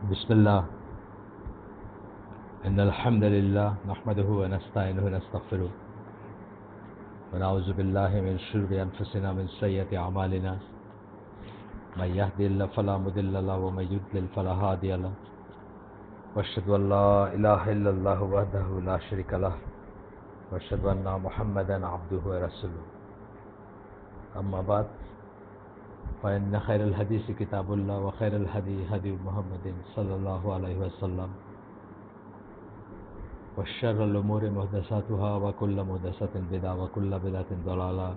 بسم الله. إن الحمد لله نحمده ونستعينه ونستغفره. ونعوذ بالله من شرور أنفسنا من سيئة أعمالنا. من يهدي الله فلا مضل له ومن يضلل فلا هادي له. وأشهد أن لا إله إلا الله وحده لا شريك له. وأشهد أن محمدا عبده ورسوله. أما بعد فإن خير الحديث كتاب الله وخير الهدي هدي محمد صلى الله عليه وسلم وشر الأمور محدثاتها وكل محدثة بدعة وكل بدعة ضلالة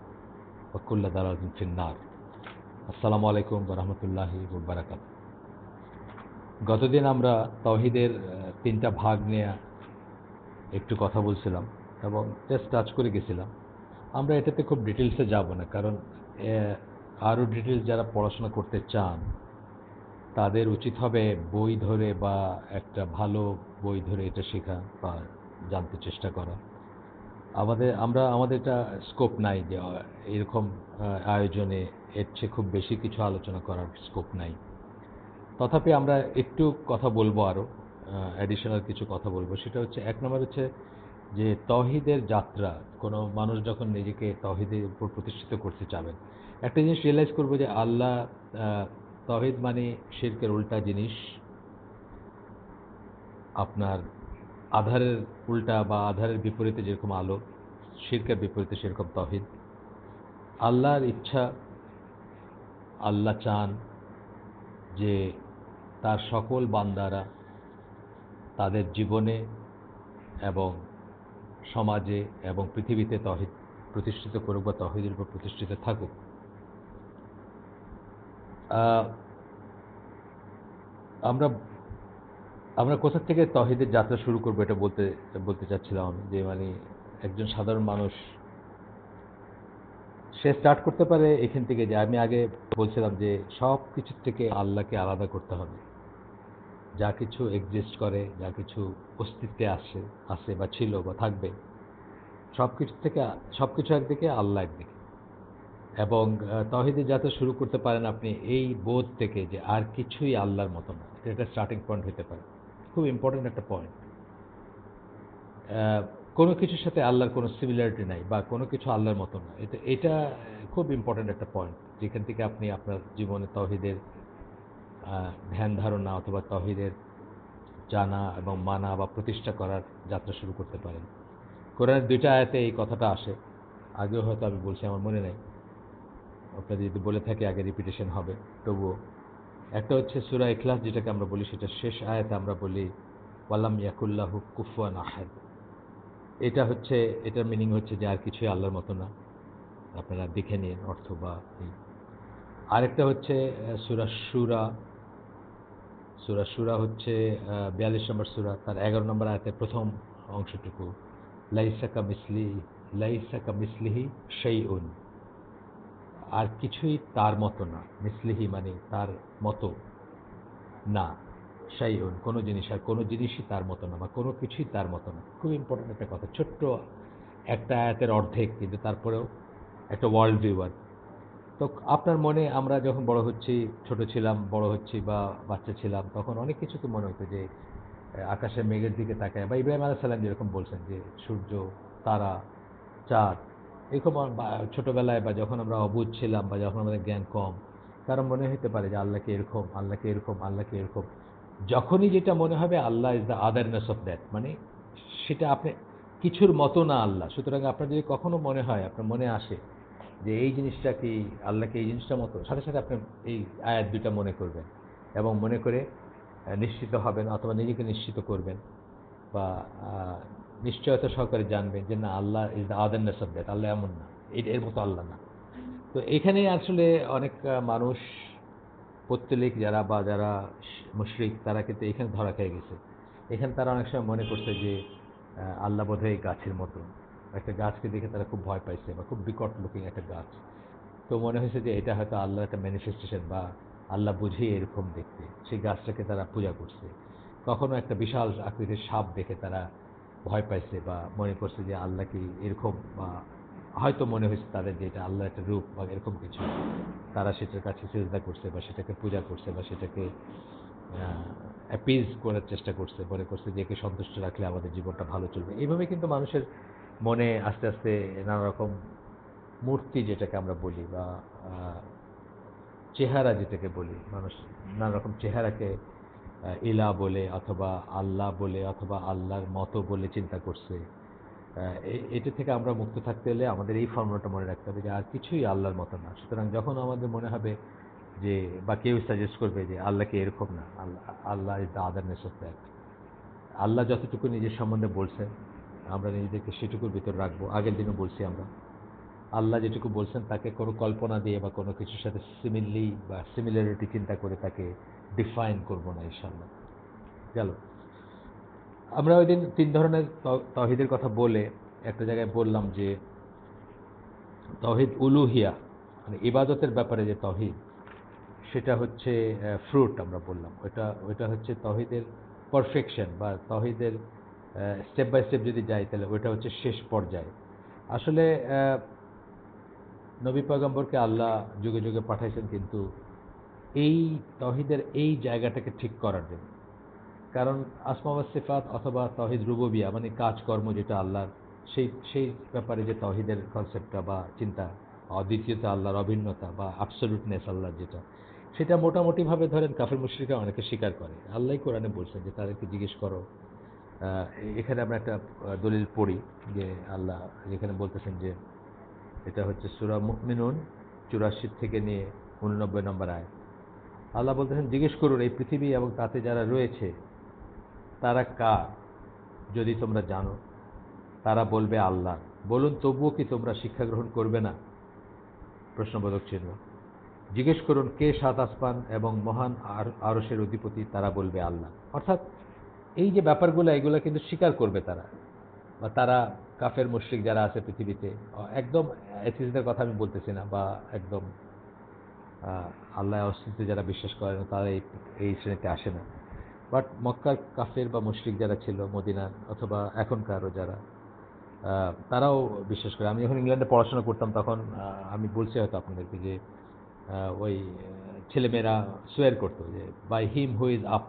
وكل ضلالة في النار আসসালামু আলাইকুম রহমতুল্লাহি বারাকাত গতদিন আমরা তহিদের আহ, তিনটা ভাগ নিয়ে একটু কথা বলছিলাম এবং জাস্ট টাচ করে গেছিলাম আমরা এটাতে খুব ডিটেলসে যাব না কারণ আরও ডিটেলস যারা পড়াশোনা করতে চান, তাদের উচিত হবে বই ধরে বা একটা ভালো বই ধরে এটা শেখা বা জানতে চেষ্টা করা। আমাদের, আমরা আমাদের এটা স্কোপ নাই যে এরকম আয়োজনে এর চেয়ে খুব বেশি কিছু আলোচনা করার স্কোপ নাই। তথাপি আমরা একটু কথা বলব আরও অ্যাডিশনাল কিছু কথা বলব। সেটা হচ্ছে, এক নম্বর হচ্ছে যে, তহিদের যাত্রা, কোনো মানুষ যখন নিজেকে তহিদের উপর প্রতিষ্ঠিত করতে চাবেন একটা জিনিস রিয়েলাইজ করব যে আল্লাহ তহিদ মানে শিরকের উল্টা জিনিস। আপনার আধারের উল্টা বা আধারের বিপরীতে যেরকম আলো, শিরকের বিপরীতে সেরকম তহিদ আল্লাহর ইচ্ছা, আল্লাহ চান যে তার সকল বান্দারা তাদের জীবনে এবং সমাজে এবং পৃথিবীতে তহিদ প্রতিষ্ঠিত করুক বা তহিদের উপর প্রতিষ্ঠিত থাকুক। আমরা আমরা কোথা থেকে তহিদের যাত্রা শুরু করব এটা বলতে বলতে চাচ্ছিলাম আমি যে মানে একজন সাধারণ মানুষ, সে স্টার্ট করতে পারে এখান থেকে যে আমি আগে বলছিলাম যে সব কিছুর থেকে আল্লাহকে আলাদা করতে হবে। যা কিছু এক্সিস্ট করে, যা কিছু অস্তিত্বে আসে আসে বা ছিল বা থাকবে, সব কিছু থেকে, সব কিছু একদিকে, আল্লাহ একদিকে। এবং আহ, তহিদের যাত্রা শুরু করতে পারেন আপনি এই বোধ থেকে যে আর কিছুই আল্লাহর মতো না। এটা স্টার্টিং পয়েন্ট হতে পারে। খুব ইম্পর্টেন্ট একটা পয়েন্ট কোনো কিছুর সাথে আল্লাহর কোনো সিমিলারিটি নাই বা কোনো কিছু আল্লাহর মতো না। এটা এটা খুব ইম্পর্টেন্ট একটা পয়েন্ট যেখান থেকে আপনি আপনার জীবনে তহিদের ধ্যান ধারণা অথবা তহিদের জানা এবং মানা বা প্রতিষ্ঠা করার যাত্রা শুরু করতে পারেন। কোরআনের দুইটা আয়াতে এই কথাটা আসে। আগেও হয়তো আমি বলছি আমার মনে নেই। আপনাদের যদি বলে থাকি আগে রিপিটেশন হবে, তবুও। একটা হচ্ছে সুরা এখলাস যেটাকে আমরা বলি, সেটা শেষ আয়াতে আমরা বলি, ওয়ালাম ইয়াকুল্লাহু কুফুয়ান আহাদ। এটা হচ্ছে, এটার মিনিং হচ্ছে যে আর কিছুই আল্লাহর মতো না। আপনারা দেখে নিন অর্থ বা। আরেকটা হচ্ছে সুরা সুরা সুরা সুরা হচ্ছে বিয়াল্লিশ নম্বর সুরা, তার এগারো নম্বর আয়াতে প্রথম অংশটুকু। লাইসাকা মিসলি, লাইসাকা মিসলিহি সেই উন আর কিছুই তার মতো না। মিসলিহি মানে তার মতো না। সেই উন কোনো জিনিস আর কোনো জিনিসই তার মতো না বা কোনো কিছুই তার মতো না। খুব ইম্পর্টেন্ট একটা কথা। ছোট্ট একটা আয়াতের অর্ধেক, কিন্তু তারপরেও একটা ওয়ার্ল্ড ভিউয়ার তো আপনার মনে আমরা যখন বড় হচ্ছি, ছোট ছিলাম, বড় হচ্ছি বা বাচ্চা ছিলাম, তখন অনেক কিছু তো মনে হতো যে আকাশে মেঘের দিকে তাকায় বা ইব্রাহিম আলাহ সাল্লাম যেরকম বলছেন যে, সূর্য, তারা, চাঁদ এরকম আম- বা যখন আমরা অবুঝ ছিলাম বা, যখন আমাদের জ্ঞান কম, কারণ মনে হতে পারে যে আল্লাহকে এরকম আল্লাহকে এরকম আল্লাহকে এরকম। যখনই যেটা মনে হবে Allah is the otherness of that মানে সেটা আপনি, কিছুর মতো না আল্লাহ। সুতরাং আপনার যদি কখনো মনে হয়, আপনার মনে আসে যে এই জিনিসটা কি, আল্লাহকে এই জিনিসটা মতো, সাথে সাথে আপনি এই আয়াত দুইটা মনে করবেন এবং মনে করে নিশ্চিত হবেন অথবা নিজেকে নিশ্চিত করবেন বা নিশ্চয়তা সহকারে জানবে যে না, Allah is the otherness of that Allah এমন না। এর মতো আল্লাহ না। তো এখানে আসলে অনেক মানুষ, পত্তলিক যারা বা যারা মুশরিক, তারা কিন্তু এখানে ধরা খেয়ে গেছে। এখানে তারা অনেক সময় মনে করছে যে আল্লাহ বোধহয় এই গাছের মতো। একটা গাছকে দেখে তারা খুব ভয় পাইছে বা খুব বিকট লুকিং একটা গাছ। তো মনে হয়েছে যে এটা হয়তো আল্লাহর একটা ম্যানিফেস্টেশন বা আল্লাহ বুঝেই এরকম দেখতে। সেই গাছটাকে তারা পূজা করছে। কখনো একটা বিশাল আকৃতির সাপ দেখে তারা ভয় পাইছে বা মনে করছে যে আল্লাহ কি এরকম, বা হয়তো মনে হয়েছে তাদের যে এটা আল্লাহ একটা রূপ বা এরকম কিছু। তারা সেটার কাছে চেষ্টা করছে বা সেটাকে পূজা করছে বা সেটাকে অ্যাপিজ করার চেষ্টা করছে, মনে করছে যে একে সন্তুষ্ট রাখলে আমাদের জীবনটা ভালো চলবে। এইভাবে কিন্তু মানুষের মনে আস্তে আস্তে নানা রকম মূর্তি যেটাকে আমরা বলি বা চেহারা যেটাকে বলি, মানুষ নানা রকম চেহারাকে ইলা বলে অথবা আল্লাহ বলে অথবা আল্লাহর মতো বলে চিন্তা করছে। এটা থেকে আমরা মুক্ত থাকতে হলে আমাদের এই ফর্মুলাটা মনে রাখতে হবে যে আর কিছুই আল্লাহর মতো না। সুতরাং যখন আমাদের মনে হবে যে, বা কেউ সাজেস্ট করবে যে আল্লাহকে এরকম না, Allah Allah is the otherness of that Allah যতটুকু নিজের সম্বন্ধে বলছেন, আমরা নিজেদেরকে সেটুকুর ভিতর রাখব। আগের দিনও বলছি আমরা। আল্লাহ যেটুকু বলছেন, তাকে কোনো কল্পনা দিয়ে বা কোনো কিছুর সাথে সিমিলি বা সিমিলারিটি চিন্তা করে তাকে ডিফাইন করব না ইনশাল্লাহ গেল। আমরা ওই দিন তিন ধরনের তহিদের কথা বলে একটা জায়গায় বললাম যে তহিদ উলুহিয়া মানে ইবাদতের ব্যাপারে যে তহিদ সেটা হচ্ছে ফ্রুট আমরা বললাম। ওটা ওইটা হচ্ছে তহিদের পারফেকশন বা তহিদের স্টেপ বাই স্টেপ যদি যাই, তাহলে ওইটা হচ্ছে শেষ পর্যায়ে। আসলে নবী পয়গম্বরকে আল্লাহ যুগে যুগে পাঠাইছেন কিন্তু এই তহিদের এই জায়গাটাকে ঠিক করার জন্য। কারণ আসমাবাদ সিফাত অথবা তহিদ রুববিয়া মানে কাজকর্ম যেটা আল্লাহর, সেই সেই ব্যাপারে যে তহিদের কনসেপ্টটা বা চিন্তা, অদ্বিতীয়তা আল্লাহর, অভিন্নতা বা অ্যাবসলুটনেস আল্লাহর যেটা, সেটা মোটামুটিভাবে ধরেন কাফের মুশ্রিকা অনেকে স্বীকার করে। আল্লাহ কোরআনে বলছেন যে, তাদেরকে জিজ্ঞেস করো। এখানে আমরা একটা দলিল পড়ি যে আল্লাহ যেখানে বলতেছেন যে, এটা হচ্ছে সুরা মুকমিনুন চুরাশি থেকে নিয়ে উননব্বই নম্বর আয় আল্লাহ বলতেছেন, জিজ্ঞেস করুন এই পৃথিবী এবং তাতে যারা রয়েছে, তারা কার? যদি তোমরা জানো, তারা বলবে আল্লাহ। বলুন, তবুও কি তোমরা শিক্ষা গ্রহণ করবে না? প্রশ্নবোধক চিহ্ন। জিজ্ঞেস করুন, কে সাত আসমান এবং মহান আর আরসের অধিপতি? তারা বলবে আল্লাহ। অর্থাৎ এই যে ব্যাপারগুলো, এগুলো কিন্তু স্বীকার করবে তারা। বা তারা কাফের মুশরিক যারা আছে পৃথিবীতে, একদম অ্যাথিস্টদের কথা আমি বলতেছি না, বা একদম আল্লাহ অস্তিত্বে যারা বিশ্বাস করে না তারা এই শ্রেণীতে আসে না। বাট মক্কার কাফের বা মুশরিক যারা ছিল, মদিনার অথবা এখনকারও যারা তারাও বিশ্বাস করে। আমি যখন ইংল্যান্ডে পড়াশোনা করতাম তখন আমি বলছি হয়তো আপনাদেরকে যে ওই ছেলেমেয়েরা সোয়ার করতো যে by him who is up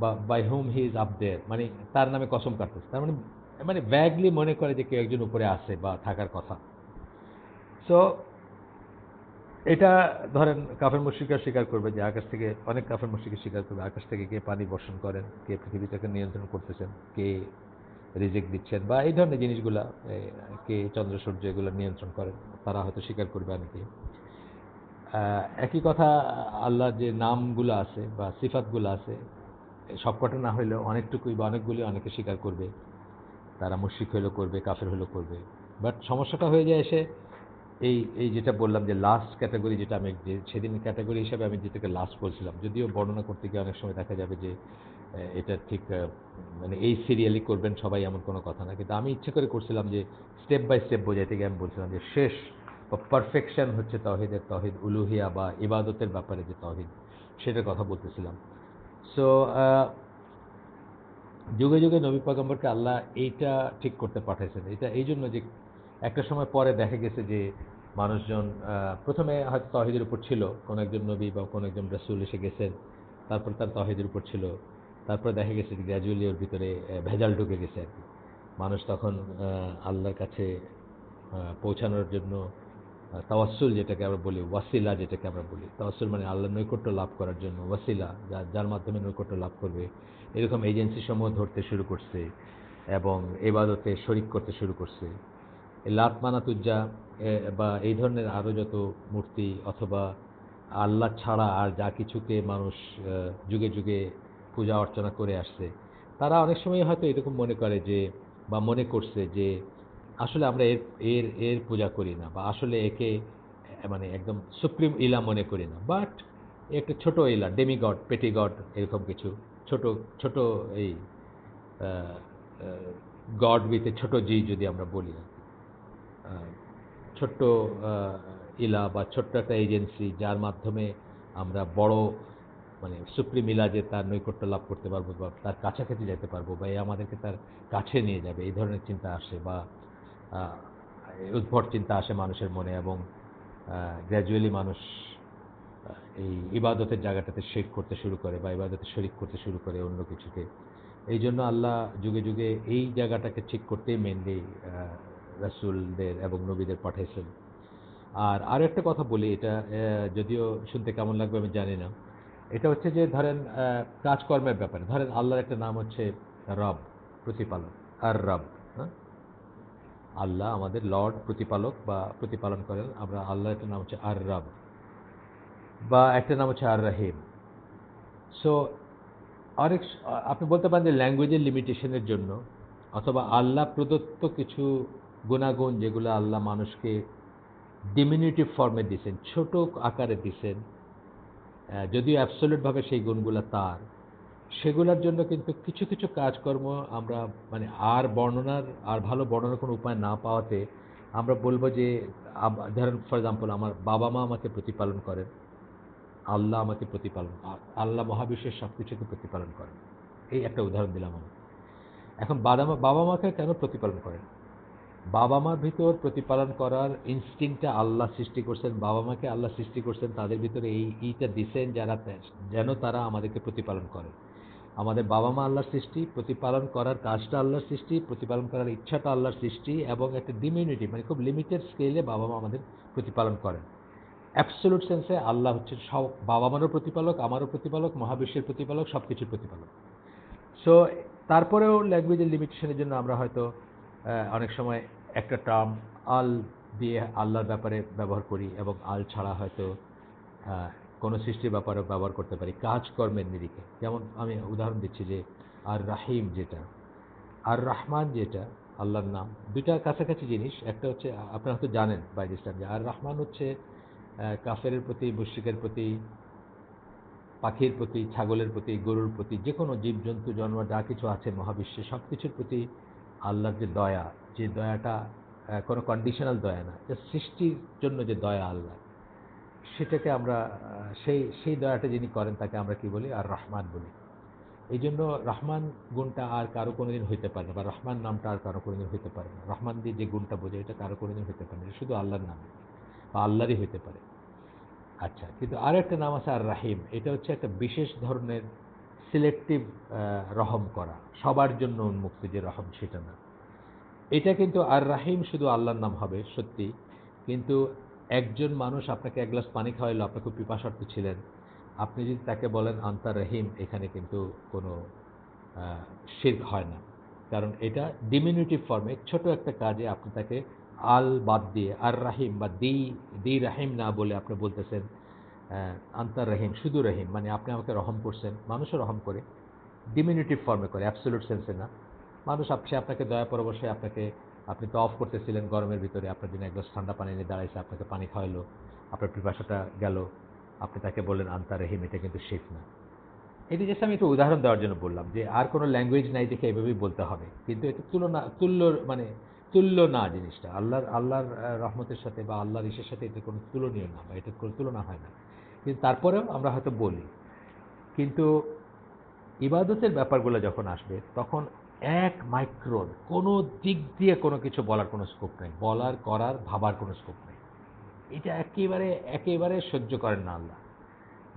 বা by home he is up there মানে তার নামে কসম কাটতেছে তার মানে মানে ব্যাগলি মনে করে যে কেউ একজন উপরে আসে বা থাকার কথা। সো এটা ধরেন কাফের মুশ্রিকরা স্বীকার করবে যে আকাশ থেকে, অনেক কাফের মুশ্রিকে স্বীকার করবে, আকাশ থেকে কে পানি বর্ষণ করেন, কে পৃথিবীটাকে নিয়ন্ত্রণ করতেছেন, কে রিজেক্ট দিচ্ছেন বা এই ধরনের জিনিসগুলা কে চন্দ্র, সূর্য এগুলো নিয়ন্ত্রণ করেন, তারা হয়তো স্বীকার করবে অনেকে একই কথা আল্লাহর যে নামগুলো আছে বা সিফাতগুলো আছে, সবকটা না হইলেও অনেকটুকুই বা অনেকগুলি অনেকে স্বীকার করবে, তারা মুশরিক হইলেও করবে, কাফের হইলেও করবে। বাট সমস্যাটা হয়ে যায় এসে এই এই যেটা বললাম যে লাস্ট ক্যাটাগরি যেটা আমি যে সেদিন ক্যাটাগরি হিসাবে আমি যেটাকে লাস্ট বলছিলাম, যদিও বর্ণনা করতে গিয়ে অনেক সময় দেখা যাবে যে এটা ঠিক মানে এই সিরিয়ালি করবেন সবাই এমন কোনো কথা না। কিন্তু আমি ইচ্ছে করে করছিলাম যে স্টেপ বাই স্টেপ বোঝাইতে গিয়ে আমি বলছিলাম যে, শেষ বা পারফেকশন হচ্ছে তহিদের তহিদ উলুহিয়া বা ইবাদতের ব্যাপারে যে তহিদ সেটার কথা বলতেছিলাম। সো যুগে যুগে নবী পয়গম্বরকে আল্লাহ এইটা ঠিক করতে পাঠাইছেন। এটা এই জন্য যে একটা সময় পরে দেখা গেছে যে মানুষজন প্রথমে হয়তো তহিদের উপর ছিল, কোনো একজন নবী বা কোনো একজন রসুল এসে গেছেন, তারপর তার তহিদের উপর ছিল, তারপর দেখা গেছে যে গ্র্যাজুয়ালি ওর ভিতরে ভেজাল ঢুকে গেছে আর কি। মানুষ তখন আল্লাহর কাছে পৌঁছানোর জন্য তাওয়াসুল যেটাকে আমরা বলি, ওয়াসিলা যেটাকে আমরা বলি। তাওয়াসুল মানে আল্লাহ নৈকট্য লাভ করার জন্য, ওয়াসিলা যা, যার মাধ্যমে নৈকট্য লাভ করবে। এরকম এজেন্সি সমূহ ধরতে শুরু করছে এবং এবাদতে শরিক করতে শুরু করছে। এই লাত মানাতুজ্জা বা এই ধরনের আরও যত মূর্তি অথবা আল্লাহ ছাড়া আর যা কিছুকে মানুষ যুগে যুগে পূজা অর্চনা করে আসছে তারা অনেক সময় হয়তো এরকম মনে করে যে বা মনে করছে যে আসলে আমরা এর এর এর পূজা করি না বা আসলে একে মানে একদম সুপ্রিম ইলা মনে করি না বাট একটা ছোট ইলা ডেমিগড পেটিগড এরকম কিছু ছোট ছোট এই গড এ ছোট জি যদি আমরা বলি। আহ, ছোট্ট ইলা বা ছোট্ট একটা এজেন্সি যার মাধ্যমে আমরা বড় মানে সুপ্রিম ইলা যে তার নৈকট্য লাভ করতে পারব বা তার কাছাকাছি যেতে পারব বা এ আমাদেরকে তার কাছে নিয়ে যাবে, এই ধরনের চিন্তা আসে বা উদ্ভট চিন্তা আসে মানুষের মনে এবং গ্র্যাজুয়ালি মানুষ এই ইবাদতের জায়গাটাতে শেখ করতে শুরু করে বা ইবাদতে শরিক করতে শুরু করে অন্য কিছুকে এই জন্য আল্লাহ যুগে যুগে এই জায়গাটাকে ঠিক করতেই মেনলি রাসুলদের এবং নবীদের পাঠাইছেন। আর আরও একটা কথা বলি, এটা যদিও শুনতে কেমন লাগবে আমি জানি না। এটা হচ্ছে যে, ধরেন কাজকর্মের ব্যাপারে, ধরেন আল্লাহর একটা নাম হচ্ছে রব, প্রতিপালক, আর রব হ্যাঁ? আল্লাহ আমাদের লর্ড, প্রতিপালক বা প্রতিপালন করেন, আমরা আল্লাহ একটা নাম হচ্ছে আর রব, বা একটা নাম হচ্ছে আর রাহিম। সো অনেক আপনি বলতে পারেন যে ল্যাঙ্গুয়েজের লিমিটেশনের জন্য, অথবা আল্লাহ প্রদত্ত কিছু গুণাগুণ যেগুলো আল্লাহ মানুষকে ডিমিনিটিভ ফর্মে দিয়েছেন ছোট আকারে দিয়েছেন আহ, যদিও অ্যাবসোলিউটভাবে সেই গুণগুলো তার সেগুলোর জন্য কিন্তু কিছু কিছু কাজকর্ম আমরা মানে আর বর্ণনার আর ভালো বর্ণনার কোনো উপায় না পাওয়াতে আমরা বলব যে ধরেন ফর এক্সাম্পল আমার বাবা মা আমাকে প্রতিপালন করেন আল্লাহ আমাকে প্রতিপালন আল্লাহ মহাবিশ্বের সব কিছুকে প্রতিপালন করেন। এই একটা উদাহরণ দিলাম আমি। এখন বাবা মাকে কেন প্রতিপালন করেন? বাবা মার ভিতর প্রতিপালন করার ইনস্টিংটা আল্লাহ সৃষ্টি করছেন বাবা মাকে আল্লাহ সৃষ্টি করছেন, তাদের ভিতরে এই এইটা দিছেন যারা যেন তারা আমাদেরকে প্রতিপালন করে। আমাদের বাবা মা আল্লাহর সৃষ্টি, প্রতিপালন করার কাজটা আল্লাহর সৃষ্টি, প্রতিপালন করার ইচ্ছাটা আল্লাহর সৃষ্টি এবং একটা ডিমিউনিটি মানে খুব লিমিটেড স্কেলে বাবা মা আমাদের প্রতিপালন করেন। অ্যাবসোলুট সেন্সে আল্লাহ হচ্ছে সব বাবা মারও প্রতিপালক, আমারও প্রতিপালক, মহাবিশ্বের প্রতিপালক সব কিছুর প্রতিপালক। সো তারপরেও ল্যাঙ্গুয়েজের লিমিটেশনের জন্য আমরা হয়তো অনেক সময় একটা টার্ম আল দিয়ে আল্লাহর ব্যাপারে ব্যবহার করি এবং আল ছাড়া হয়তো কোনো সৃষ্টির ব্যাপারে ব্যবহার করতে পারি কাজকর্মের নিরিখে। যেমন আমি উদাহরণ দিচ্ছি যে আর রাহিম যেটা, আর রহমান যেটা, আল্লাহর নাম, দুইটা কাছাকাছি জিনিস। একটা হচ্ছে আপনারা হয়তো জানেন বাই দিস যে আর রহমান হচ্ছে কাফেরের প্রতি, মুশ্রিকের প্রতি, পাখির প্রতি, ছাগলের প্রতি, গরুর প্রতি যে কোনো জীবজন্তু জন্ম যা কিছু আছে মহাবিশ্বে সব কিছুর প্রতি আল্লাহর যে দয়া যে দয়াটা কোনো কন্ডিশনাল দয়া না, যে সৃষ্টির জন্য যে দয়া আল্লাহ, সেটাকে আমরা সেই সেই দয়াটা যিনি করেন তাকে আমরা কি বলি? আর রহমান বলি। এই জন্য রহমান গুণটা আর কারও কোনোদিন হইতে পারে না, বা রহমান নামটা আর কারও কোনোদিন হইতে পারে না। রহমান দিয়ে যে গুণটা বোঝে, এটা কারও কোনোদিন হইতে পারে না। শুধু আল্লাহর নাম, বা আল্লাহরই হইতে পারে। আচ্ছা কিন্তু আর একটা নাম আছে আর রাহিম। এটা হচ্ছে একটা বিশেষ ধরনের সিলেক্টিভ রহম করা। সবার জন্য উন্মুক্ত যে রহম, সেটা না। এটা কিন্তু আর রাহিম শুধু আল্লাহর নাম হবে, সত্যি। কিন্তু একজন মানুষ আপনাকে এক গ্লাস পানি খাওয়াইলো, আপনি খুব পিপাসার্থ ছিলেন। আপনি যদি তাকে বলেন আন্তার রহিম, এখানে কিন্তু কোনো শির্ক হয় না। কারণ এটা ডিমিনিটিভ ফর্মে ছোট একটা কাজে আপনি তাকে আল বাদ দিয়ে, আর রাহিম বা দি দি রাহিম না বলে আপনি বলতেছেন আন্তার রহিম, শুধু রহিম। মানে আপনি আমাকে রহম করছেন, মানুষও রহম করে ডিমিনিটিভ ফর্মে করে অ্যাবসোলুট সেন্সে না। মানুষ আপ- সে আপনাকে দয়া পরবশে আপনাকে, আপনি তো অফ করতেছিলেন গরমের ভিতরে, আপনার জন্য এক গ্লাস ঠান্ডা পানি নিয়ে দাঁড়াইছে, আপনাকে পানি খাওয়াইলো, আপনার পিপাসাটা গেল, আপনি তাকে বললেন আন্তার রহিম, এটা কিন্তু শেখ না। এটি জাস্ট আমি একটু উদাহরণ দেওয়ার জন্য বললাম যে আর কোনো ল্যাঙ্গুয়েজ নাই দেখে এভাবেই বলতে হবে। কিন্তু এটা তুলনা তুল্য মানে তুল্য না জিনিসটা। আল্লাহর আল্লাহর রহমতের সাথে বা আল্লাহর ইসের সাথে এটা কোনো তুলনীয় না বা এটা কোনো তুলনা হয় না। কিন্তু তারপরেও আমরা হয়তো বলি। কিন্তু ইবাদতের ব্যাপারগুলো যখন আসবে, তখন এক মাইক্রোন কোনো দিক দিয়ে কোনো কিছু বলার কোনো স্কোপ নেই। বলার, করার, ভাবার কোনো স্কোপ নেই। এটা একেবারে একেবারে সহ্য করেন না আল্লাহ।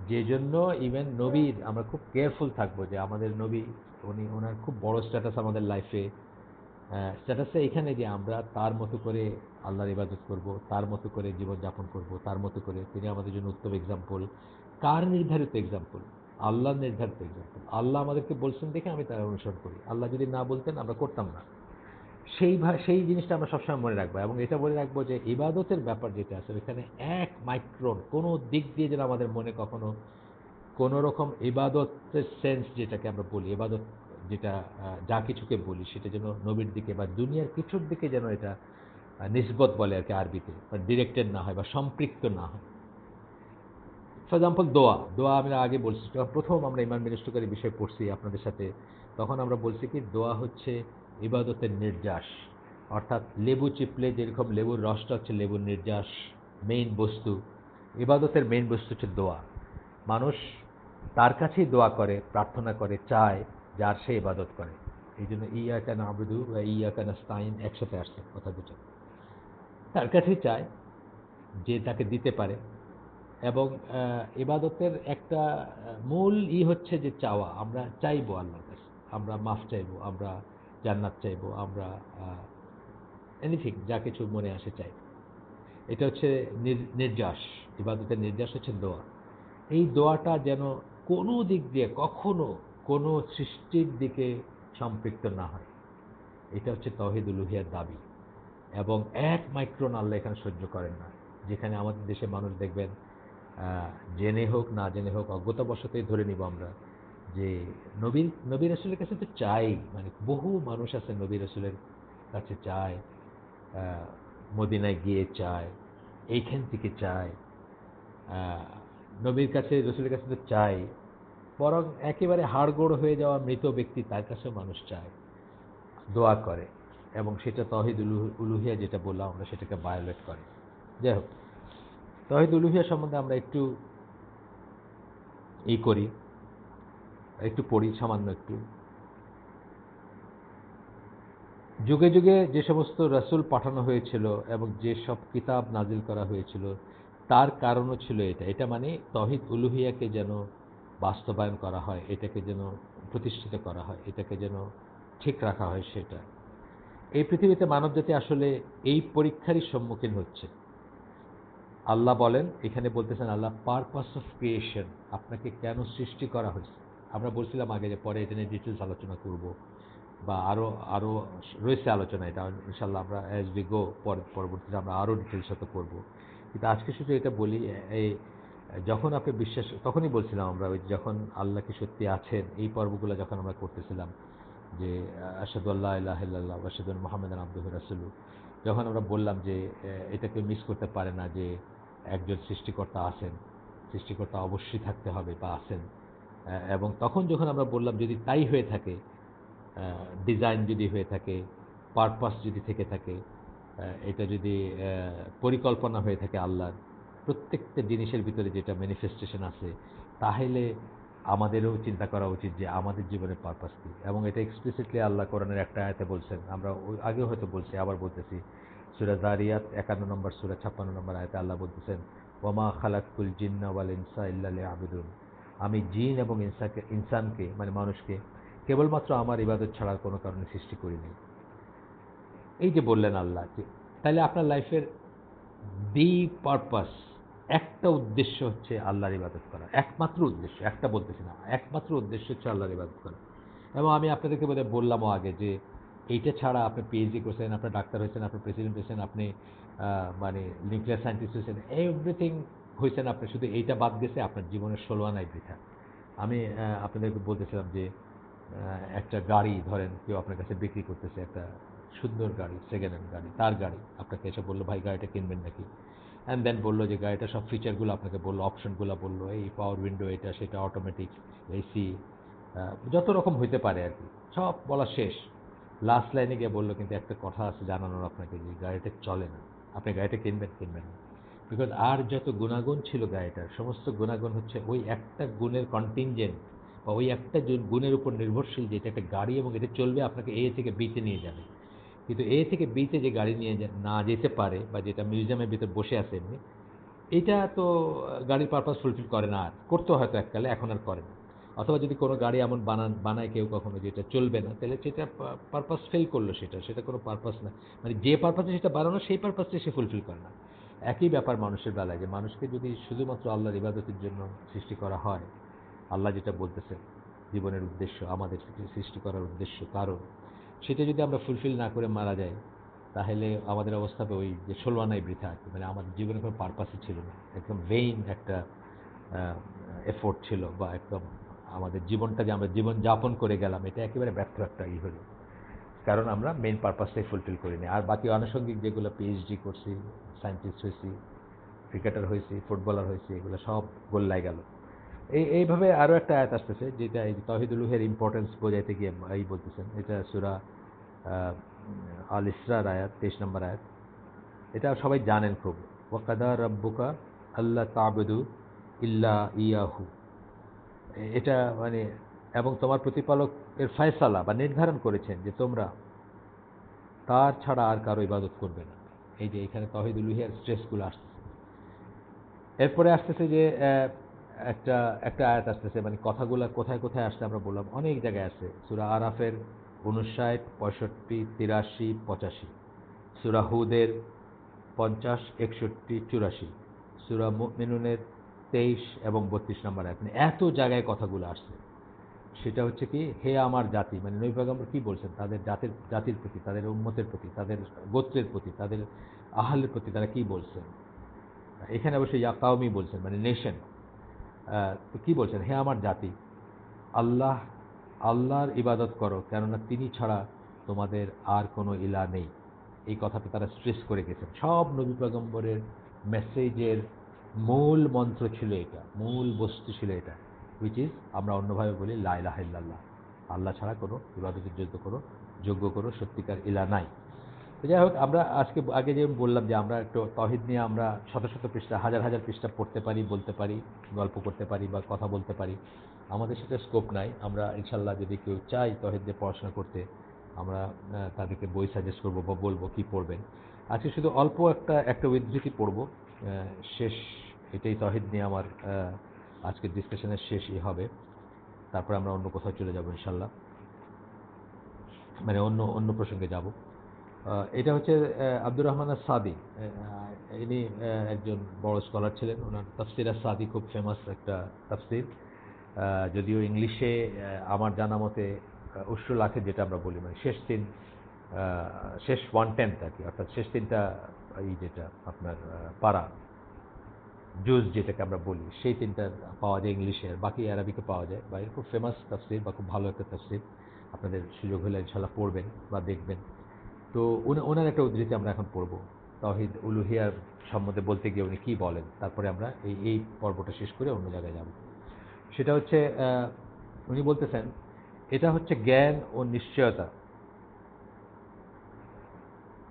যে জন্য ইভেন নবীর, আমরা খুব কেয়ারফুল থাকব যে আমাদের নবী, উনি ওনার খুব বড় স্ট্যাটাস আমাদের লাইফে স্ট্যাটাসে এখানে যে আমরা তার মতো করে আল্লাহর ইবাদত করব, তার মতো করে জীবনযাপন করব, তার মতো করে তিনি আমাদের জন্য উত্তম এক্সাম্পল কার নির্ধারিত এক্সাম্পল আল্লাহর নির্ধারিত এক্সাম্পল আল্লাহ আমাদেরকে বলছেন, দেখে আমি তার অনুসরণ করি। আল্লাহ যদি না বলতেন, আমরা করতাম না। সেই সেই জিনিসটা আমরা সবসময় মনে রাখব এবং এটা বলে রাখব যে ইবাদতের ব্যাপার যেটা আছে, এখানে এক মাইক্রোন কোনো দিক দিয়ে যেন আমাদের মনে কখনো কোনো রকম ইবাদতের সেন্স যেটাকে আমরা বলি, ইবাদত যেটা যা কিছুকে বলি, সেটা যেন নবীর দিকে বা দুনিয়ার কিছুর দিকে যেন এটা নিসবত বলে আর কি আরবিতে, বা ডিরেক্টেড না হয় বা সম্পৃক্ত না হয়। ফর এক্সাম্পল দোয়া। দোয়া আমরা আগে বলছি। যখন প্রথম আমরা ইমান মিনিস্টকারী বিষয় পড়ছি আপনাদের সাথে, তখন আমরা বলছি কি, দোয়া হচ্ছে ইবাদতের নির্যাস। অর্থাৎ লেবু চিপলে যেরকম লেবুর রসটা হচ্ছে লেবুর নির্যাস মেইন বস্তু। ইবাদতের মেইন বস্তু হচ্ছে দোয়া। মানুষ তার কাছেই দোয়া করে, প্রার্থনা করে, চায়, যার সে ইবাদত করে। এই জন্য ইয়া কেন আবুদু বা ইয়া কেন স্তাইন একসাথে আসছে কথা দুটো। তার কাছেই চায়, যে তাকে দিতে পারে। এবং ইবাদতের একটা মূল ই হচ্ছে যে চাওয়া। আমরা চাইব আল্লাহর কাছে। আমরা মাফ চাইব, আমরা জান্নাত চাইব, আমরা এনিথিং যা কিছু মনে আসে চাই। এটা হচ্ছে নির- নির্যাস। ইবাদতের নির্যাস হচ্ছে দোয়া। এই দোয়াটা যেন কোনো দিক দিয়ে কখনো কোনো সৃষ্টির দিকে সম্পৃক্ত না হয়। এটা হচ্ছে তহিদ উলুহিয়ার দাবি। এবং এক মাইক্রোন আল্লাহ এখানে সহ্য করেন না। যেখানে আমাদের দেশে মানুষ দেখবেন জেনে হোক, না জেনে হোক, অজ্ঞতাবশতই ধরে নিব আমরা যে নবীর নবী রসুলের কাছে তো চাই মানে বহু মানুষ আছে নবী রসুলের কাছে চায় মদিনায় গিয়ে চায়, এইখান থেকে চায় নবীর কাছে, রসুলের কাছে তো চাই, বরং একেবারে হাড়গোড় হয়ে যাওয়া মৃত ব্যক্তি তার কাছেও মানুষ চায়, দোয়া করে এবং সেটা তহিদ উলুহিয়া যেটা বললাম আমরা সেটাকে ভায়োলেট করে। যাই হোক তহিদ উলুহিয়া সম্বন্ধে আমরা একটু ই করি, একটু পড়ি, সামান্য একটু। যুগে যুগে যে সমস্ত রাসূল পাঠানো হয়েছিল এবং যে সব কিতাব নাজিল করা হয়েছিল, তার কারণও ছিল এটা। এটা মানে তহিদ উলুহিয়াকে যেন বাস্তবায়ন করা হয়, এটাকে যেন প্রতিষ্ঠিত করা হয়, এটাকে যেন ঠিক রাখা হয় সেটা। এই পৃথিবীতে মানবজাতি আসলে এই পরীক্ষারই সম্মুখীন হচ্ছে। আল্লাহ বলেন, এখানে বলতেছেন আল্লাহ পারপাস অফ ক্রিয়েশন আপনাকে কেন সৃষ্টি করা হয়েছে? আমরা বলছিলাম আগে যে পরে এটা নিয়ে ডিটেলস আলোচনা করব বা আরও আরও রয়েছে আলোচনা এটা ইনশাল্লাহ আমরা অ্যাজ বি গো পরবর্তীতে আমরা আরও ডিটেলস সাথে করব। কিন্তু আজকে শুধু এটা বলি, এই যখন আপনি বিশ্বাস, তখনই বলছিলাম আমরা ওই যখন আল্লাহ কি সত্যি আছেন, এই পর্বগুলো যখন আমরা করতেছিলাম যে আসাদুল্লাহ আল্লাহ আসাদুল মোহাম্মদ আব্দুল রাসুলু যখন আমরা বললাম যে এটাকে মিস করতে পারে না যে একজন সৃষ্টিকর্তা আছেন, সৃষ্টিকর্তা অবশ্যই থাকতে হবে বা আছেন। এবং তখন যখন আমরা বললাম যদি তাই হয়ে থাকে ডিজাইন যদি হয়ে থাকে, পারপাস যদি থেকে থাকে এটা যদি পরিকল্পনা হয়ে থাকে আল্লাহর, প্রত্যেকটা জিনিসের ভিতরে যেটা ম্যানিফেস্টেশন আছে, তাহলে আমাদেরও চিন্তা করা উচিত যে আমাদের জীবনের পারপাস কী। এবং এটা এক্সপ্লিসিটলি আল্লাহ কোরআনের একটা আয়াতে বলছেন। আমরা আগেও হয়তো বলছি, আবার বলতেছি। সুরা জারিয়াত, একান্ন নম্বর সুরা, ছাপ্পান্ন নম্বর আয়াতে আল্লাহ বলতেছেন, ওমা খালাকুল জিন্না ওয়াল ইনসা ইল্লা আবিদুন আমি জিন এবং ইনসাকে, ইনসানকে মানে মানুষকে কেবলমাত্র আমার ইবাদত ছাড়ার কোনো কারণে সৃষ্টি করিনি। এই যে বললেন আল্লাহ, যে তাহলে আপনার লাইফের দি পারপাস, একটা উদ্দেশ্য হচ্ছে আল্লাহর ইবাদত করা। একমাত্র উদ্দেশ্য, একটা বলতেছি না, একমাত্র উদ্দেশ্য হচ্ছে আল্লাহর ইবাদত করা। এবং আমি আপনাদেরকে বোধহয় বললামও আগে যে এইটা ছাড়া আপনি পিএইচডি করছেন, আপনার ডাক্তার হয়েছেন, আপনার প্রেসিডেন্ট হয়েছেন, আপনি মানে নিউক্লিয়ার সায়েন্টিস্ট হয়েছেন এভরিথিং হয়েছেন আপনি। শুধু এইটা বাদ গেছে আপনার জীবনের ষোলো আনাই বৃথা। আমি আপনাদেরকে বলতেছিলাম যে একটা গাড়ি ধরেন, কেউ আপনার কাছে বিক্রি করতেছে একটা সুন্দর গাড়ি সেকেন্ড হ্যান্ড গাড়ি, তার গাড়ি। আপনাকে এসে বলল, ভাই, গাড়িটা কিনবেন নাকি? অ্যান্ড দেন বলল যে, গাড়িটা সব ফিচারগুলো আপনাকে বলল অপশনগুলো বলল, এই পাওয়ার উইন্ডো এটা, সেটা অটোমেটিক এসি যত রকম হইতে পারে আর কি। সব বলা শেষ। লাস্ট লাইনে গিয়ে বলল কিন্তু একটা কথা আছে জানানোর আপনাকে যে গাড়িটা চলে না। আপনি গাড়িটা কিনবেন কিনবেন না। বিকজ আর যত গুণাগুণ ছিল গাড়িটার, সমস্ত গুণাগুণ হচ্ছে ওই একটা গুণের কন্টিনজেন্ট বা ওই একটা গুণের উপর নির্ভরশীল যে এটা একটা গাড়ি এবং এটা চলবে আপনাকে এ থেকে বিতে নিয়ে যাবে। কিন্তু এ থেকে বিতে যে গাড়ি নিয়ে না যেতে পারে বা যেটা মিউজিয়ামের ভিতর বসে আছে এমনি, এটা তো গাড়ির পারপাস ফুলফিল করে না আর। করতো হয়তো এককালে, এখন আর করে না। অথবা যদি কোনো গাড়ি এমন বানান, বানায় কেউ কখনো যেটা চলবে না, তাহলে সেটা পারপাস ফেল করল সেটা সেটা কোনো পারপাস না। মানে যে পারপাসে সেটা বানানো, সেই পারপাসটা সে ফুলফিল করে না। একই ব্যাপার মানুষের বেলায় যে মানুষকে যদি শুধুমাত্র আল্লাহর ইবাদতের জন্য সৃষ্টি করা হয়, আল্লাহ যেটা বলতেছে, জীবনের উদ্দেশ্য, আমাদের সৃষ্টি করার উদ্দেশ্য কারণ, সেটা যদি আমরা ফুলফিল না করে মারা যাই, তাহলে আমাদের অবস্থা হবে ওই যে ষোলো বৃথা আর মানে আমাদের জীবনে কোনো পারপাসই ছিল না। একদম ভেইন একটা এফোর্ট ছিল বা একদম আমাদের জীবনটা যে আমরা জীবন যাপন করে গেলাম, এটা একেবারে ব্যর্থ একটা ই হলো। কারণ আমরা মেন পারপাসটাই ফুলফিল করিনি। আর বাকি আনুষঙ্গিক যেগুলো পিএইচডি করছি সায়েন্টিস্ট হয়েছি ক্রিকেটার হয়েছি ফুটবলার হয়েছি, এগুলো সব গোল্লায় গেল। এই, এইভাবে আরও একটা আয়াত আসতেছে, যেটা এই তহিদুল্লুহের ইম্পর্টেন্স বোঝাইতে গিয়ে এই বলতেছেন, এটা সুরা আল ইসরার আয়াত, তেইশ নম্বর আয়াত। এটা সবাই জানেন খুব। ওয়াকাদা রব্বুকা আল্লাহ তাবদু ইল্লা ইয়াহু। এটা মানে এবং তোমার প্রতিপালক এর ফয়সালা বা নির্ধারণ করেছেন যে তোমরা তার ছাড়া আর কারও ইবাদত করবে না। এই যে এখানে তহিদুল তহিদুল্লুহিয়ার স্ট্রেসগুলো আসছে। এরপরে আসতেছে যে একটা একটা আয়াত আসতেছে মানে কথাগুলো কোথায় কোথায় আসছে আমরা বললাম, অনেক জায়গায় আছে সুরা আরাফের উনষাট পঁয়ষট্টি, তিরাশি, পঁচাশি। সুরা হুদের পঞ্চাশ, একষট্টি, চুরাশি। সুরা মিনুনের তেইশ এবং বত্রিশ নম্বর আয়াত। মানে এত জায়গায় কথাগুলো আসছে। সেটা হচ্ছে কি, হে আমার জাতি মানে নবী পয়গম্বর কি বলছেন? তাদের জাতির জাতির প্রতি, তাদের উন্মতের প্রতি, তাদের গোত্রের প্রতি, তাদের আহালের প্রতি তারা কি বলছেন? এখানে অবশ্যই ইয়াকাউমি বলছেন মানে নেশন। তো কি বলছেন? হে আমার জাতি, আল্লাহ, আল্লাহর ইবাদত করো, কেননা তিনি ছাড়া তোমাদের আর কোনো ইলা নেই। এই কথাটা তারা স্ট্রেস করে গেছেন। সব নবী পয়গম্বরের মেসেজের মূল মন্ত্র ছিল এটা, মূল বস্তু ছিল এটা উইচ ইজ আমরা অন্যভাবে বলি লাইলাহ ইল্লাল্লাহ। আল্লাহ ছাড়া কোনো ইবাদতের যোগ্য করো যোগ্য করো সত্যিকার ইলা নাই। তো যাই হোক, আমরা আজকে আগে যেমন বললাম যে আমরা একটু তহিদ নিয়ে আমরা শত শত পৃষ্ঠা, হাজার হাজার পৃষ্ঠা পড়তে পারি, বলতে পারি, গল্প করতে পারি বা কথা বলতে পারি। আমাদের সেটা স্কোপ নাই। আমরা ইনশাল্লাহ যদি কেউ চাই তহিদ দিয়ে পড়াশোনা করতে, আমরা তাদেরকে বই সাজেস্ট করব বা বলব কি পড়বেন। আজকে শুধু অল্প একটা একটা উদ্ধৃতি পড়ব। শেষ এটাই তহিদ নিয়ে আমার আজকের ডিসকাশনের শেষই হবে। তারপর আমরা অন্য কোথাও চলে যাব ইনশাল্লাহ। মানে অন্য অন্য প্রসঙ্গে যাব। এটা হচ্ছে আব্দুর রহমান সাদি ইনি একজন বড় স্কলার ছিলেন। ওনার তাফসির সাদি খুব ফেমাস একটা তাফসির। যদিও ইংলিশে আমার জানা মতে উৎসুল আছে যেটা আমরা বলি মানে শেষ আহ, শেষ ওয়ান টেন্থ আর কি, অর্থাৎ শেষ তিনটা, এই যেটা আপনার পাড়া জুজ যেটাকে আমরা বলি, সেই তিনটা পাওয়া যায় ইংলিশে আর বাকি আরবিকে পাওয়া যায়। বা খুব ফেমাস তাফসির বা খুব ভালো একটা তাফসির আপনাদের সুযোগ হলে ইনশাল্লাহ পড়বেন বা দেখবেন। তো ওনার একটা উদ্ধৃতি আমরা এখন পড়ব। তহিদ উলুহিয়ার সম্বন্ধে বলতে গিয়ে উনি কী বলেন, তারপরে আমরা এই এই পর্বটা শেষ করে অন্য জায়গায় যাব। সেটা হচ্ছে উনি বলতেছেন, এটা হচ্ছে জ্ঞান ও নিশ্চয়তা।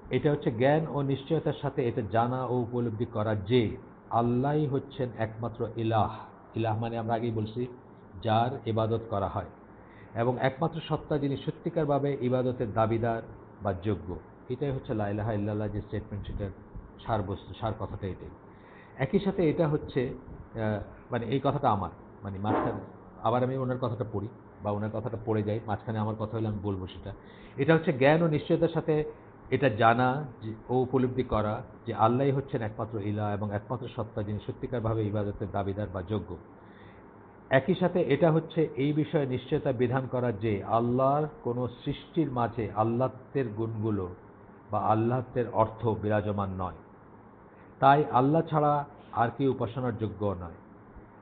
এটা হচ্ছে জ্ঞান ও নিশ্চয়তার সাথে এটা জানা ও উপলব্ধি করা যে আল্লাহই হচ্ছেন একমাত্র ইলাহ। ইলাহ মানে আমরা আগেই বলছি, যার ইবাদত করা হয়। এবং একমাত্র সত্তা যিনি সত্যিকারভাবে ইবাদতের দাবিদার বা যোগ্য। এটাই হচ্ছে লাইলাহা ইল্লাল্লাহ যে স্টেটমেন্ট সেটার সার বস্তু সার কথাটা এটাই। একই সাথে এটা হচ্ছে মানে এই কথাটা আমার। মানে মাঝখানে, আবার আমি ওনার কথাটা পড়ি বা ওনার কথাটা পড়ে যাই, মাঝখানে আমার কথা হলে আমি বলব সেটা। এটা হচ্ছে জ্ঞান ও নিশ্চয়তার সাথে এটা জানা ও উপলব্ধি করা যে আল্লাহই হচ্ছেন একমাত্র ইলা এবং একমাত্র সত্তা যিনি সত্যিকারভাবে ইবাদতের দাবিদার বা যোগ্য। একই সাথে এটা হচ্ছে এই বিষয়ে নিশ্চয়তা বিধান করা যে আল্লাহর কোনো সৃষ্টির মাঝে আল্লাহত্বের গুণগুলো বা আল্লাহত্বের অর্থ বিরাজমান নয়। তাই আল্লাহ ছাড়া আর কি উপাসনার যোগ্য নয়।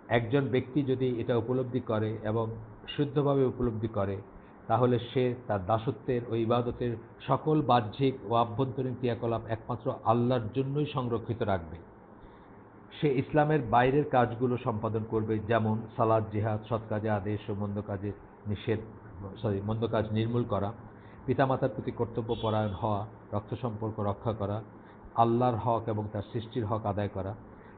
একজন ব্যক্তি যদি এটা উপলব্ধি করে এবং শুদ্ধভাবে উপলব্ধি করে তাহলে সে তার দাসত্বের ও ইবাদতের সকল বাহ্যিক ও আভ্যন্তরীণ ক্রিয়াকলাপ একমাত্র আল্লাহর জন্যই সংরক্ষিত রাখবে। সে ইসলামের বাইরের কাজগুলো সম্পাদন করবে, যেমন সালাদ, জিহাদ সৎ কাজে আদেশ ও মন্দ কাজে নিষেধ সরি মন্দ কাজ নির্মূল করা, পিতামাতার প্রতি কর্তব্য পরায়ণ হওয়া, রক্ত সম্পর্ক রক্ষা করা, আল্লাহর হক এবং তার সৃষ্টির হক আদায় করা,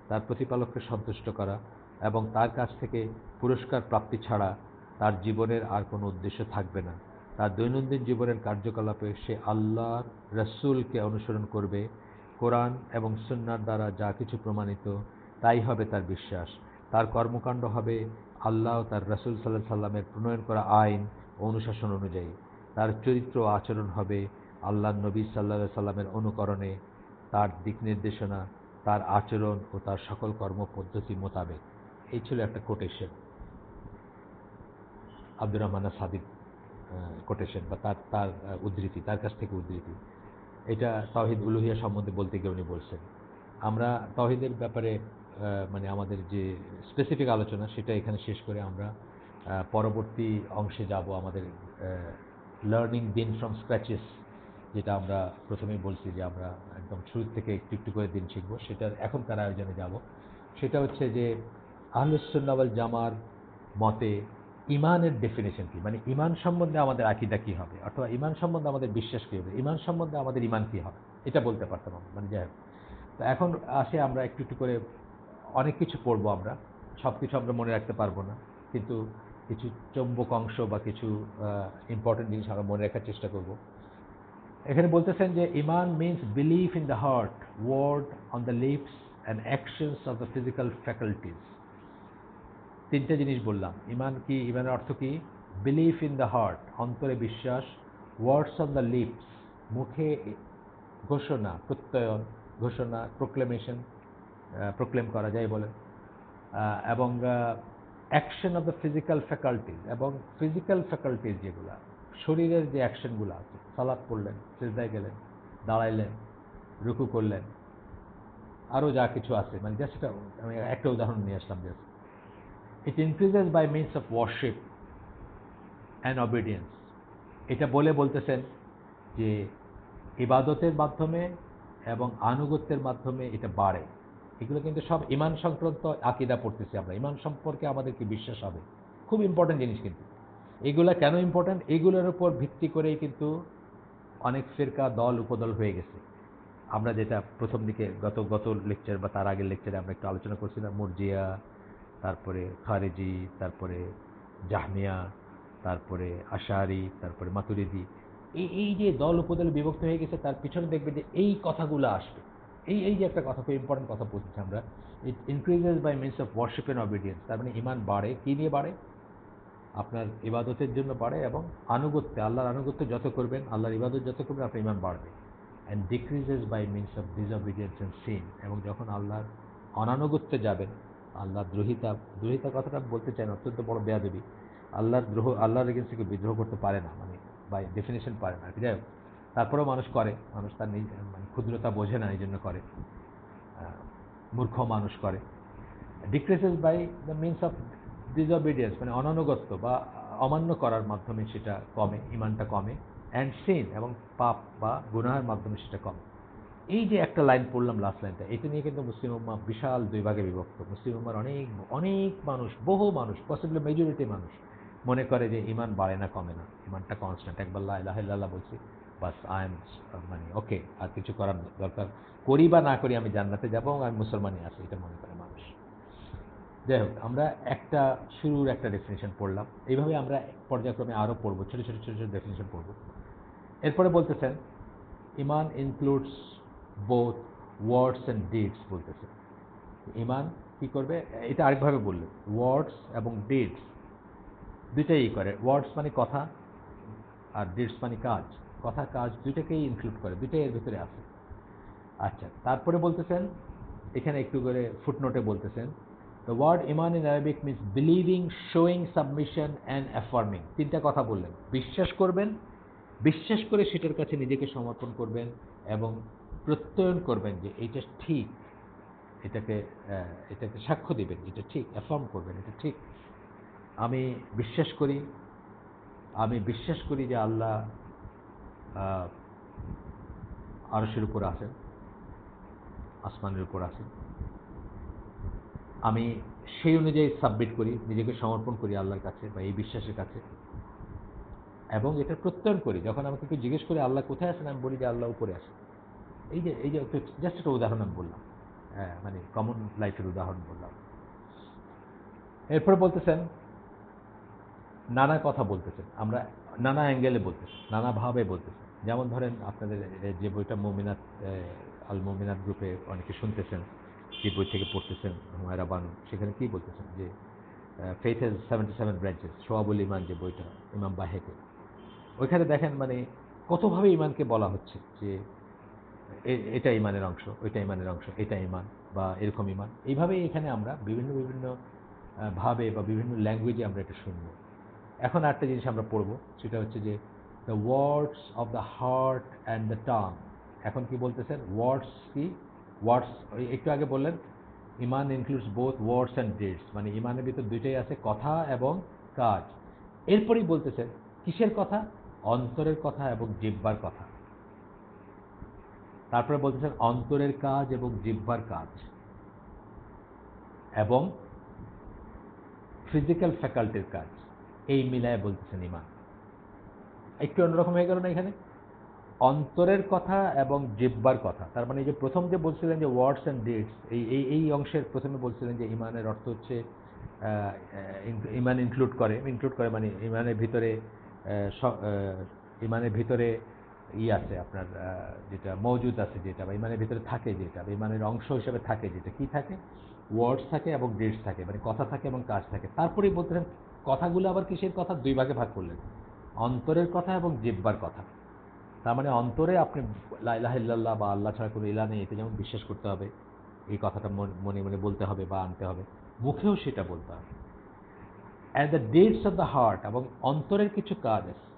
তার প্রতিপালককে সন্তুষ্ট করা এবং তার কাছ থেকে পুরস্কার প্রাপ্তি ছাড়া তার জীবনের আর কোনো উদ্দেশ্য থাকবে না। তার দৈনন্দিন জীবনের কার্যকলাপে সে আল্লাহর রসুলকে অনুসরণ করবে। কোরআন এবং সুন্নার দ্বারা যা কিছু প্রমাণিত, তাই হবে তার বিশ্বাস। তার কর্মকাণ্ড হবে আল্লাহ তার রসুল সাল্লাহ সাল্লামের প্রণয়ন করা আইন অনুশাসন অনুযায়ী। তার চরিত্র আচরণ হবে আল্লাহ নবী সাল্লাহ সাল্লামের অনুকরণে। তার দিক নির্দেশনা, তার আচরণ ও তার সকল কর্ম পদ্ধতি মোতাবেক। এই ছিল একটা কোটেশন আব্দুর রহমান সাদিক কোটেশন বা তার তার উদ্ধৃতি, তার কাছ থেকে উদ্ধৃতি। এটা তাওহিদ উলুহিয়া সম্বন্ধে বলতে গিয়ে উনি বলছেন। আমরা তাওহিদের ব্যাপারে মানে আমাদের যে স্পেসিফিক আলোচনা, সেটা এখানে শেষ করে আমরা পরবর্তী অংশে যাব আমাদের লার্নিং দিন ফ্রম স্ক্র্যাচেস যেটা আমরা প্রথমেই বলছি যে আমরা একদম শুরু থেকে একটু একটু করে দিন শিখব। সেটার এখনকার আয়োজনে যাব। সেটা হচ্ছে যে আহলুসুন্নাওয়াল জামার মতে ইমানের ডেফিনেশন কি? মানে ইমান সম্বন্ধে আমাদের আকিদা কি হবে? অথবা ইমান সম্বন্ধে আমাদের বিশ্বাস কী হবে? ইমান সম্বন্ধে আমাদের ইমান কী হবে? এটা বলতে পারতাম আমরা মানে যাই হোক। তো এখন আসে আমরা একটু একটু করে অনেক কিছু পড়ব আমরা। সব কিছু আমরা মনে রাখতে পারব না। কিন্তু কিছু চৌম্বক অংশ বা কিছু ইম্পর্টেন্ট জিনিস আমরা মনে রাখার চেষ্টা করব। এখানে বলতেছেন যে ইমান means believe in the heart word on the lips and actions of the physical faculties তিনটে জিনিস বললাম। ইমান কি, ইমানের অর্থ কি? বিলিফ ইন দ্য হার্ট অন্তরে বিশ্বাস ওয়ার্ডস অন দ্য লিপস মুখে ঘোষণা, প্রত্যয়ন, ঘোষণা প্রোক্লেমেশন প্রোক্লেম করা যায় বলে। এবং action of the physical faculties এবং ফিজিক্যাল ফ্যাকাল্টিজ যেগুলো, শরীরের যে অ্যাকশনগুলো আছে সালাদ পড়লেন, সেজদায় গেলেন, দাঁড়াইলেন, রুকু করলেন আরও যা কিছু আছে মানে জাস্ট আমি একটা উদাহরণ নিয়ে আসলাম just it increases by means of worship and obedience এটা বলে বলতেছেন যে ইবাদতের মাধ্যমে এবং আনুগত্যের মাধ্যমে এটা বাড়ে। এগুলো কিন্তু সব ইমান সংক্রান্ত আকিদা পড়তেছি আমরা। ইমান সম্পর্কে আমাদের কি বিশ্বাস হবে। খুব ইম্পর্ট্যান্ট জিনিস কিন্তু। এগুলা কেন ইম্পর্ট্যান্ট এগুলোর উপর ভিত্তি করেই কিন্তু অনেক ফিরকা দল উপদল হয়ে গেছে। আমরা যেটা প্রথম দিকে গত গত লেকচার বা তার আগের লেকচারে আমরা একটু আলোচনা করছিলাম, মুরজিয়া তারপরে খারেজি, তারপরে জাহমিয়া, তারপরে আশারি, তারপরে মাতুরিদি এই এই যে দল উপদলে বিভক্ত হয়ে গেছে, তার পিছনে দেখবে যে এই কথাগুলো আসবে। এই এই যে একটা কথা, খুব ইম্পর্টেন্ট কথা বলতেছি আমরা। It increases by means of worship and obedience তার মানে ইমান বাড়ে, কী নিয়ে বাড়ে? আপনার ইবাদতের জন্য বাড়ে এবং আনুগত্যে, আল্লাহর আনুগত্য যত করবেন, আল্লাহর ইবাদত যত করবেন, আপনার ইমান বাড়বে। And decreases by means of disobedience and sin এবং যখন আল্লাহর অনানুগত্যে যাবেন আল্লাহ দ্রোহিতা দ্রোহিতা কথাটা বলতে চাই না, অত্যন্ত বড় বেয়াদবি। আল্লাহর দ্রোহ, আল্লাহর এগেন্সে কেউ বিদ্রোহ করতে পারে না মানে বাই ডেফিনেশন পারে না যাই হোক তারপরেও মানুষ করে, মানুষ তার নিজ মানে ক্ষুদ্রতা বোঝে না এই জন্য করে মূর্খ মানুষ করে। Decreases by the means of disobedience মানে অনানুগত্য বা অমান্য করার মাধ্যমে সেটা কমে, ইমানটা কমে অ্যান্ড সিন এবং পাপ বা গুনাহের মাধ্যমে সেটা কমে। এই যে একটা লাইন পড়লাম লাস্ট লাইনটা এটা নিয়ে কিন্তু মুসলিম উম্মা বিশাল দুই ভাগে বিভক্ত। মুসলিম উম্মার অনেক অনেক মানুষ, বহু মানুষ পসিবলি মেজরিটি মানুষ মনে করে যে ইমান বাড়ে না, কমে না। ইমানটা কনস্ট্যান্ট একবার লাহ বলছি, বাস আই এম মানে ওকে আর কিছু করার দরকার করি বা না করি, আমি জান্নাতে যাব এবং আমি মুসলমানই আছি, এটা মনে করে মানুষ। যাই হোক, আমরা একটা শুরুর একটা ডেফিনেশন পড়লাম। এইভাবে আমরা পর্যায়ক্রমে আরও পড়ব, ছোটো ছোটো ছোটো ছোটো ডেফিনেশন পড়ব। এরপরে বলতেছেন, ইমান includes both words and deeds বলতেছে। ইমান কি করবে? এটা আরেকভাবে বললেন ওয়ার্ডস এবং ডেটস দুইটাই করে। ওয়ার্ডস মানে কথা আর ডেটস মানে কাজ। কথা, কাজ দুইটাকেই ইনক্লুড করে, দুইটাই এর ভিতরে আছে। আচ্ছা তারপরে বলতেছেন, এখানে একটু করে ফুটনোটে বলতেছেন the word Iman in Arabic means believing showing submission and affirming তিনটা কথা বললেন। বিশ্বাস করবেন, বিশ্বাস করে সেটার কাছে নিজেকে সমর্পণ করবেন এবং প্রত্যয়ন করবেন যে এইটা ঠিক। এটাকে এটাকে সাক্ষ্য দিবেন এটা ঠিক অ্যাফার্ম করবেন এটা ঠিক। আমি বিশ্বাস করি আমি বিশ্বাস করি যে আল্লাহ আহ, আরশের উপর আছেন আসমানের উপর আছেন। আমি সেই অনুযায়ী সাবমিট করি নিজেকে সমর্পণ করি আল্লাহর কাছে বা এই বিশ্বাসের কাছে। এবং এটা প্রত্যয়ন করি। যখন আমাকে কেউ জিজ্ঞেস করে আল্লাহ কোথায় আছেন? আমি বলি যে আল্লাহ উপরে আছেন। এই যে এই যে জাস্ট একটা উদাহরণ আমি বললাম। হ্যাঁ মানে কমন লাইফের উদাহরণ বললাম। এরপর বলতেছেন নানা কথা বলতেছেন। আমরা নানা অ্যাঙ্গেলে বলতেছি নানাভাবে বলতেছেন। যেমন ধরেন আপনাদের যে বইটা মমিনাত এ, আল মমিনাত গ্রুপে অনেকে শুনতেছেন যে বই থেকে পড়তেছেন হুমায়রা বানু সেখানে কি বলতেছেন? যে faith has seventy seven branches সোয়াবুল ইমান যে বইটা ইমাম বাহেকে। ওইখানে দেখেন মানে কতভাবে ইমানকে বলা হচ্ছে যে এটা ইমানের অংশ, ওইটা ইমানের অংশ, এটা ইমান, বা এরকম ইমান। এইভাবেই এখানে আমরা বিভিন্ন বিভিন্ন ভাবে বা বিভিন্ন ল্যাঙ্গুয়েজে আমরা এটা শুনব। এখন একটা জিনিস আমরা পড়ব, সেটা হচ্ছে যে the words of the heart and the tongue এখন কি বলতেছেন? ওয়ার্ডস কি? ওয়ার্ডস একটু আগে বললেন, ইমান includes both words and deeds মানে ইমানের ভিতর দুইটাই আছে, কথা এবং কাজ। এরপরেই বলতেছেন, কিসের কথা? অন্তরের কথা এবং জিব্বার কথা। তারপরে বলতেছেন অন্তরের কাজ এবং জিব্বার কাজ এবং ফিজিক্যাল ফ্যাকাল্টির কাজ। এই মিলায় বলতেছেন ইমান একটু অন্যরকম হয়ে গেল না এখানে? অন্তরের কথা এবং জিব্বার কথা। তার মানে যে প্রথম যে বলছিলেন যে ওয়ার্ডস অ্যান্ড ডিডস এই এই এই অংশের প্রথমে বলছিলেন যে ইমানের অর্থ হচ্ছে ইমান ইনক্লুড করে। ইনক্লুড করে মানে ইমানের ভিতরে ইমানের ভিতরে ই আছে আপনার যেটা মজুদ আছে যেটা, বা ইমানের ভিতরে থাকে যেটা, বা ইমানের অংশ হিসেবে থাকে যেটা, কি থাকে? ওয়ার্ডস থাকে এবং ডেটস থাকে মানে কথা থাকে এবং কাজ থাকে। তারপরেই বলতেছেন, কথাগুলো আবার কিসের কথা? দুই ভাগে ভাগ করলেন। অন্তরের কথা এবং জিব্বার কথা। তার মানে অন্তরে আপনি লাইলাহ ইল্লাল্লাহ বা আল্লাহ ছাড়া কোনো ইলা নেই, এতে যেমন বিশ্বাস করতে হবে, এই কথাটা মন- মনে মনে বলতে হবে বা আনতে হবে। মুখেও সেটা বলতে হবে। At the deeds of the heart এবং অন্তরের কিছু কাজ আছে।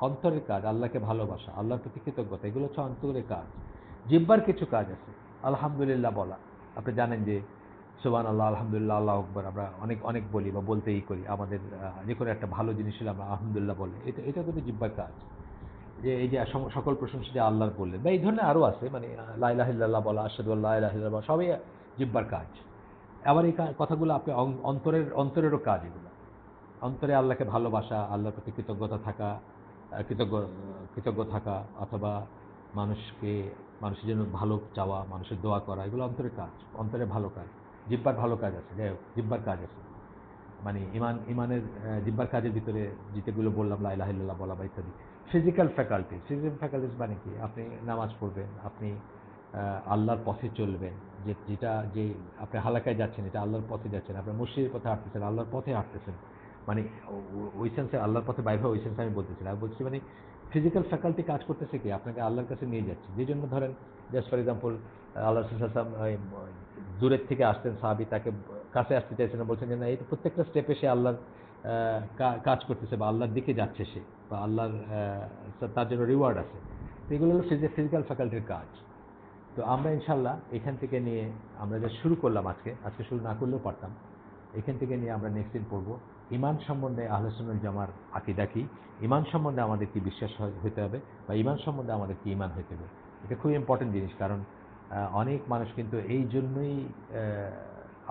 অন্তরের কাজ, আল্লাহকে ভালোবাসা, আল্লাহর প্রতি কৃতজ্ঞতা, এগুলো হচ্ছে অন্তরের কাজ। জিব্বার কিছু কাজ আছে, আলহামদুলিল্লাহ বলা। আপনি জানেন যে সুবান আল্লাহ আলহামদুলিল্লাহ, আল্লাহ আকবর, আমরা অনেক অনেক বলি বা বলতেই করি, আমাদের যে কোনো একটা ভালো জিনিস হলে আমরা আলহামদুলিল্লাহ বলি। এটা এটা কিন্তু জিব্বার কাজ। যে, এই যে সকল প্রশংসা যে আল্লাহর বললেন বা এই ধরনের আরও আছে মানে লাইলাহিল্লাহ বলা আসাদুল্লাহ বলা, সবই জিব্বার কাজ। আবার এই কথাগুলো আপনি অন্তরের, অন্তরেরও কাজ এগুলো। অন্তরে আল্লাহকে ভালোবাসা, আল্লাহর প্রতি কৃতজ্ঞতা থাকা কৃতজ্ঞ কৃতজ্ঞ থাকা অথবা মানুষকে, মানুষের জন্য ভালো চাওয়া, মানুষের দোয়া করা, এগুলো অন্তরের কাজ, অন্তরে ভালো কাজ, জিব্বার ভালো কাজ আছে, যাই হোক, জিব্বার কাজ আছে। মানে ইমান, ইমানের জিব্বার কাজের ভিতরে যেগুলো বললাম লাইলাহিল্লাহ বলা বা ইত্যাদি ফিজিক্যাল ফ্যাকাল্টি ফিজিক্যাল ফ্যাকাল্টিস মানে কি? আপনি নামাজ পড়বেন, আপনি আল্লাহর পথে চলবেন, যে, যেটা, যে, আপনি হালাকায় যাচ্ছেন, এটা আল্লাহর পথে যাচ্ছেন, আপনি মসজিদের পথে হাঁটতেছেন, আল্লাহর পথে হাঁটতেছেন মানে ওই সেন্সে আল্লাহর পথে বাইরে ওই সেন্সে আমি বলতেছি না। বলছি মানে ফিজিক্যাল ফ্যাকাল্টি কাজ করতেছে কি? আপনাকে আল্লাহর কাছে নিয়ে যাচ্ছে। যে জন্য ধরেন জাস্ট ফর এক্সাম্পল আল্লাহ সাল্লাম দূরের থেকে আসতেন, সাহাবি তাকে কাছে আসতে চাইছেন বলছেন যে না, এই প্রত্যেকটা স্টেপে সে আল্লাহর কাজ করতেছে বা আল্লাহর দিকে যাচ্ছে সে বা আল্লাহর তার জন্য রিওয়ার্ড আছে। এগুলো হলো ফিজিক্যাল ফ্যাকাল্টির কাজ। তো আমরা ইনশাল্লাহ এখান থেকে নিয়ে আমরা যা শুরু করলাম আজকে আজকে শুরু না করলেও পারতাম, এখান থেকে নিয়ে আমরা নেক্সট দিন পড়ব। ইমান সম্বন্ধে আহলেসুল জামার আকিদা কি? ইমান সম্বন্ধে আমাদের কি বিশ্বাস হতে হবে বা ইমান সম্বন্ধে আমাদের কি ইমান হতে হবে? এটা খুব ইম্পর্টেন্ট জিনিস কারণ অনেক মানুষ কিন্তু এই জন্যই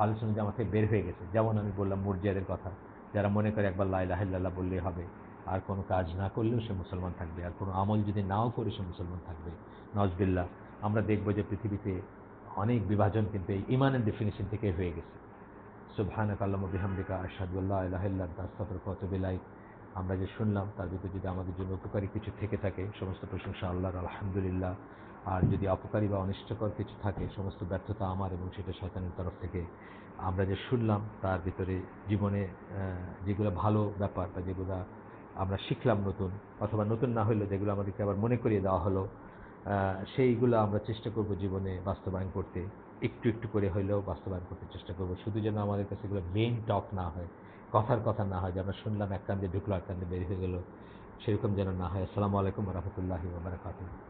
আলোচনা জামা থেকে বের হয়ে গেছে। যেমন আমি বললাম মুরজিয়াদের কথা, যারা মনে করে একবার লাইলাহিল্লাহ বললেই হবে, আর কোনো কাজ না করলেও সে মুসলমান থাকবে, আর কোনো আমল যদি নাও করে সে মুসলমান থাকবে। নজবিল্লা আমরা দেখব যে পৃথিবীতে অনেক বিভাজন কিন্তু এই ইমানের ডেফিনেশন থেকে হয়ে গেছে। সুবহানাক আল্লাহ বিহামদিকা আশহাদুল্লাহ ইলাহা ইল্লা আনতা আমরা যে শুনলাম, তার ভিতরে যদি আমাদের জন্য উপকারী কিছু থেকে থাকে, সমস্ত প্রশংসা আল্লাহর, আলহামদুলিল্লাহ। আর যদি অপকারী বা অনিষ্টকর কিছু থাকে, সমস্ত ব্যর্থতা আমার এবং সেটা শয়তানের তরফ থেকে। আমরা যে শুনলাম, তার ভিতরে জীবনে যেগুলো ভালো ব্যাপার বা যেগুলো আমরা শিখলাম নতুন, অথবা নতুন না হলেও যেগুলো আমাদেরকে আবার মনে করিয়ে দেওয়া হলো সেইগুলো আমরা চেষ্টা করব জীবনে বাস্তবায়ন করতে। একটু একটু করে হলেও বাস্তবায়ন করতে চেষ্টা করব। শুধু যেন আমাদের কাছে এগুলো মেন টক না হয়, কথার কথা না হয়, যে আমরা শুনলাম, এক কান্দে ঢুকলো এক কান্দে বেরিয়ে গেল, সেরকম যেন না হয়। আসসালামু আলাইকুম রহমতুল্লাহি ওবরাকাতুহ